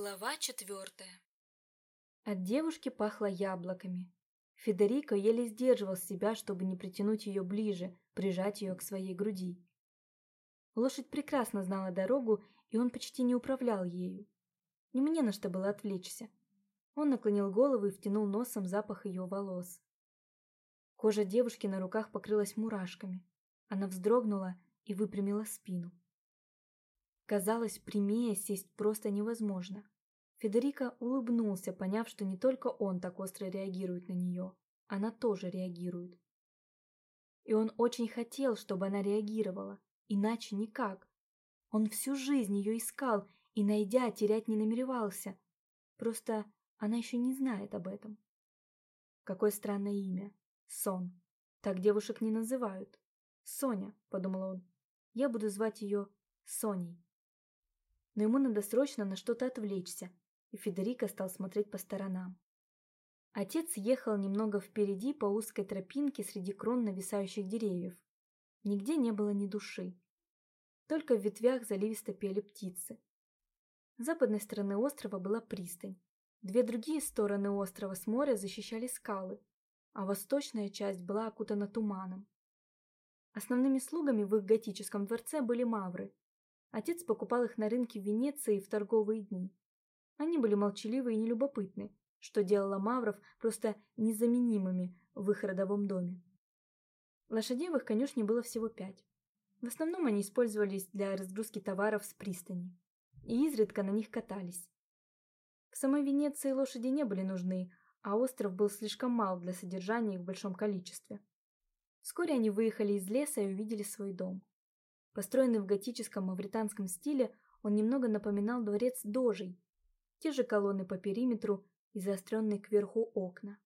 Глава четвертая От девушки пахло яблоками. Федерико еле сдерживал себя, чтобы не притянуть ее ближе, прижать ее к своей груди. Лошадь прекрасно знала дорогу, и он почти не управлял ею. Не мне на что было отвлечься. Он наклонил голову и втянул носом запах ее волос. Кожа девушки на руках покрылась мурашками. Она вздрогнула и выпрямила спину. Казалось, прямее сесть просто невозможно. Федерико улыбнулся, поняв, что не только он так остро реагирует на нее, она тоже реагирует. И он очень хотел, чтобы она реагировала, иначе никак. Он всю жизнь ее искал и, найдя, терять не намеревался. Просто она еще не знает об этом. Какое странное имя. Сон. Так девушек не называют. Соня, подумал он. Я буду звать ее Соней но ему надо срочно на что-то отвлечься, и Федерико стал смотреть по сторонам. Отец ехал немного впереди по узкой тропинке среди крон нависающих деревьев. Нигде не было ни души. Только в ветвях заливисто пели птицы. С западной стороны острова была пристань. Две другие стороны острова с моря защищали скалы, а восточная часть была окутана туманом. Основными слугами в их готическом дворце были мавры, Отец покупал их на рынке в Венеции в торговые дни. Они были молчаливы и нелюбопытны, что делало мавров просто незаменимыми в их родовом доме. Лошадей в их конюшне было всего пять. В основном они использовались для разгрузки товаров с пристани, и изредка на них катались. В самой Венеции лошади не были нужны, а остров был слишком мал для содержания их в большом количестве. Вскоре они выехали из леса и увидели свой дом. Построенный в готическом мавританском стиле, он немного напоминал дворец дожей. Те же колонны по периметру и заостренные кверху окна.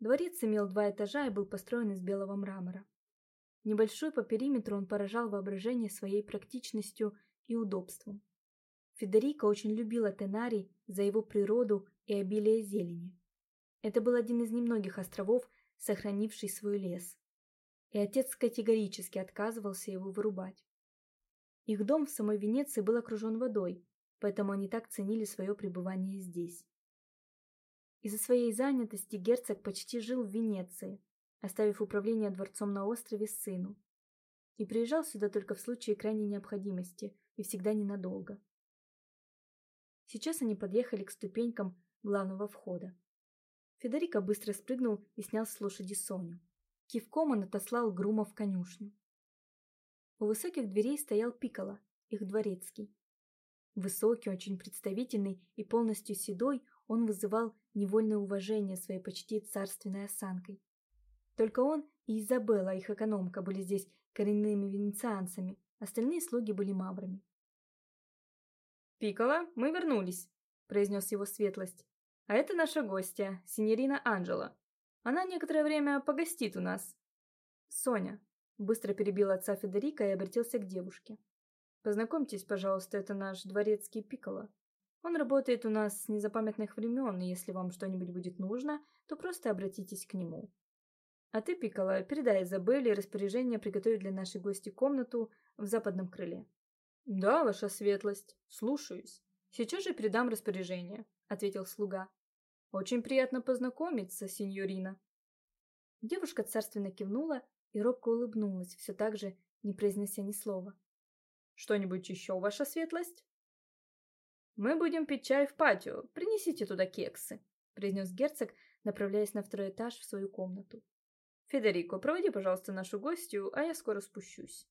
Дворец имел два этажа и был построен из белого мрамора. Небольшой по периметру он поражал воображение своей практичностью и удобством. Федерико очень любила Тенарий за его природу и обилие зелени. Это был один из немногих островов, сохранивший свой лес и отец категорически отказывался его вырубать. Их дом в самой Венеции был окружен водой, поэтому они так ценили свое пребывание здесь. Из-за своей занятости герцог почти жил в Венеции, оставив управление дворцом на острове сыну. И приезжал сюда только в случае крайней необходимости и всегда ненадолго. Сейчас они подъехали к ступенькам главного входа. Федерико быстро спрыгнул и снял с лошади Соню. Кивком он отослал Грума в конюшню. У высоких дверей стоял Пикола, их дворецкий. Высокий, очень представительный и полностью седой, он вызывал невольное уважение своей почти царственной осанкой. Только он и Изабелла, их экономка, были здесь коренными венецианцами, остальные слуги были маврами. «Пикола, мы вернулись», — произнес его светлость. «А это наша гостья, синьорина Анджела. Она некоторое время погостит у нас. Соня. Быстро перебил отца Федерика и обратился к девушке. Познакомьтесь, пожалуйста, это наш дворецкий Пикколо. Он работает у нас с незапамятных времен, и если вам что-нибудь будет нужно, то просто обратитесь к нему. А ты, Пикколо, передай Изабелле распоряжение приготовить для нашей гости комнату в западном крыле. Да, ваша светлость, слушаюсь. Сейчас же передам распоряжение, ответил слуга. Очень приятно познакомиться, сеньорина. Девушка царственно кивнула и робко улыбнулась, все так же не произнося ни слова. Что-нибудь еще, ваша светлость? Мы будем пить чай в патио. Принесите туда кексы, произнес герцог, направляясь на второй этаж в свою комнату. Федерико, проводи, пожалуйста, нашу гостью, а я скоро спущусь.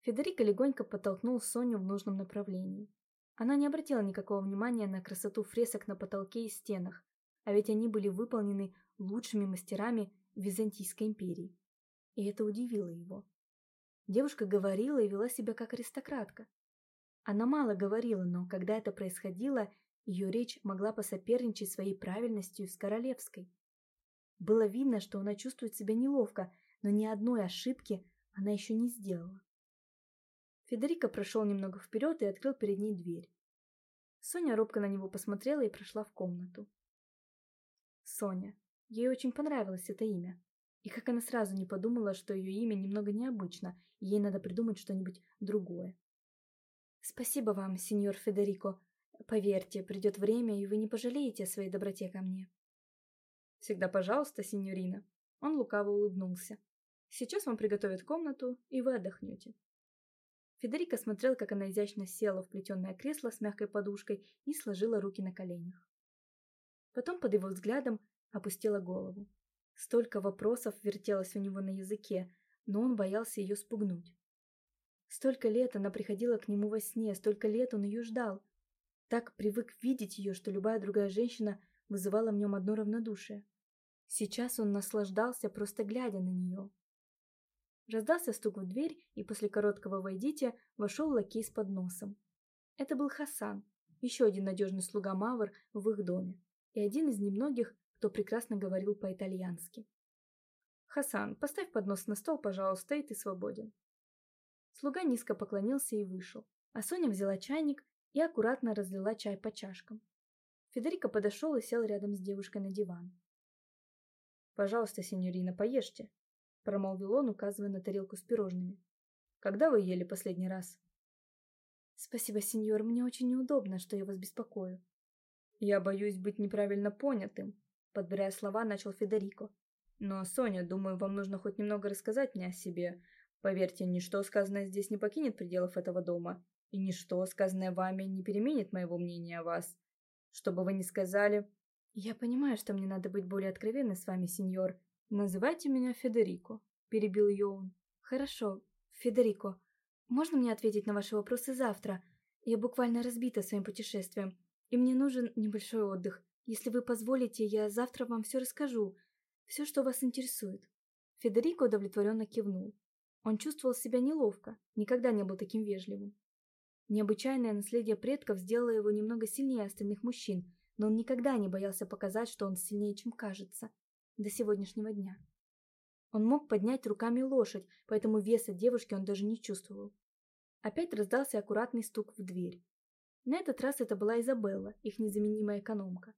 Федерико легонько подтолкнул Соню в нужном направлении. Она не обратила никакого внимания на красоту фресок на потолке и стенах, а ведь они были выполнены лучшими мастерами Византийской империи. И это удивило его. Девушка говорила и вела себя как аристократка. Она мало говорила, но когда это происходило, ее речь могла посоперничать своей правильностью с королевской. Было видно, что она чувствует себя неловко, но ни одной ошибки она еще не сделала. Федерико прошел немного вперед и открыл перед ней дверь. Соня робко на него посмотрела и прошла в комнату. Соня. Ей очень понравилось это имя. И как она сразу не подумала, что ее имя немного необычно, и ей надо придумать что-нибудь другое. «Спасибо вам, сеньор Федерико. Поверьте, придет время, и вы не пожалеете о своей доброте ко мне. Всегда пожалуйста, сеньорина. Он лукаво улыбнулся. Сейчас вам приготовят комнату, и вы отдохнете. Федерика смотрел, как она изящно села в плетеное кресло с мягкой подушкой и сложила руки на коленях. Потом под его взглядом опустила голову. Столько вопросов вертелось у него на языке, но он боялся ее спугнуть. Столько лет она приходила к нему во сне, столько лет он ее ждал. Так привык видеть ее, что любая другая женщина вызывала в нем одно равнодушие. Сейчас он наслаждался, просто глядя на нее. Раздался стук в дверь, и после короткого «войдите» вошел лакей с подносом. Это был Хасан, еще один надежный слуга Мавр в их доме, и один из немногих, кто прекрасно говорил по-итальянски. «Хасан, поставь поднос на стол, пожалуйста, и ты свободен». Слуга низко поклонился и вышел, а Соня взяла чайник и аккуратно разлила чай по чашкам. Федерико подошел и сел рядом с девушкой на диван. «Пожалуйста, сеньорина, поешьте», — промолвил он, указывая на тарелку с пирожными. «Когда вы ели последний раз?» «Спасибо, сеньор, мне очень неудобно, что я вас беспокою». «Я боюсь быть неправильно понятым», — подбирая слова, начал Федерико. «Но, Соня, думаю, вам нужно хоть немного рассказать мне о себе. Поверьте, ничто сказанное здесь не покинет пределов этого дома, и ничто, сказанное вами, не переменит моего мнения о вас. Что бы вы ни сказали, «Я понимаю, что мне надо быть более откровенной с вами, сеньор. Называйте меня Федерико», — перебил ее он. «Хорошо, Федерико. Можно мне ответить на ваши вопросы завтра? Я буквально разбита своим путешествием, и мне нужен небольшой отдых. Если вы позволите, я завтра вам все расскажу. Все, что вас интересует». Федерико удовлетворенно кивнул. Он чувствовал себя неловко, никогда не был таким вежливым. Необычайное наследие предков сделало его немного сильнее остальных мужчин, но он никогда не боялся показать, что он сильнее, чем кажется, до сегодняшнего дня. Он мог поднять руками лошадь, поэтому веса девушки он даже не чувствовал. Опять раздался аккуратный стук в дверь. На этот раз это была Изабелла, их незаменимая экономка.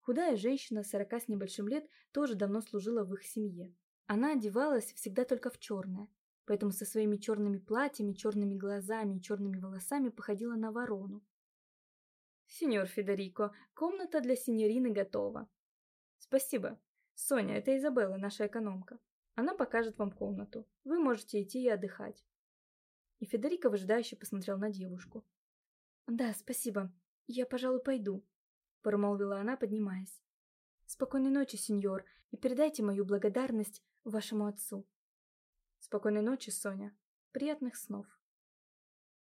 Худая женщина, сорока с небольшим лет, тоже давно служила в их семье. Она одевалась всегда только в черное, поэтому со своими черными платьями, черными глазами и черными волосами походила на ворону, «Сеньор Федерико, комната для сеньорины готова». «Спасибо. Соня, это Изабелла, наша экономка. Она покажет вам комнату. Вы можете идти и отдыхать». И Федерико выжидающе посмотрел на девушку. «Да, спасибо. Я, пожалуй, пойду», — промолвила она, поднимаясь. «Спокойной ночи, сеньор, и передайте мою благодарность вашему отцу». «Спокойной ночи, Соня. Приятных снов».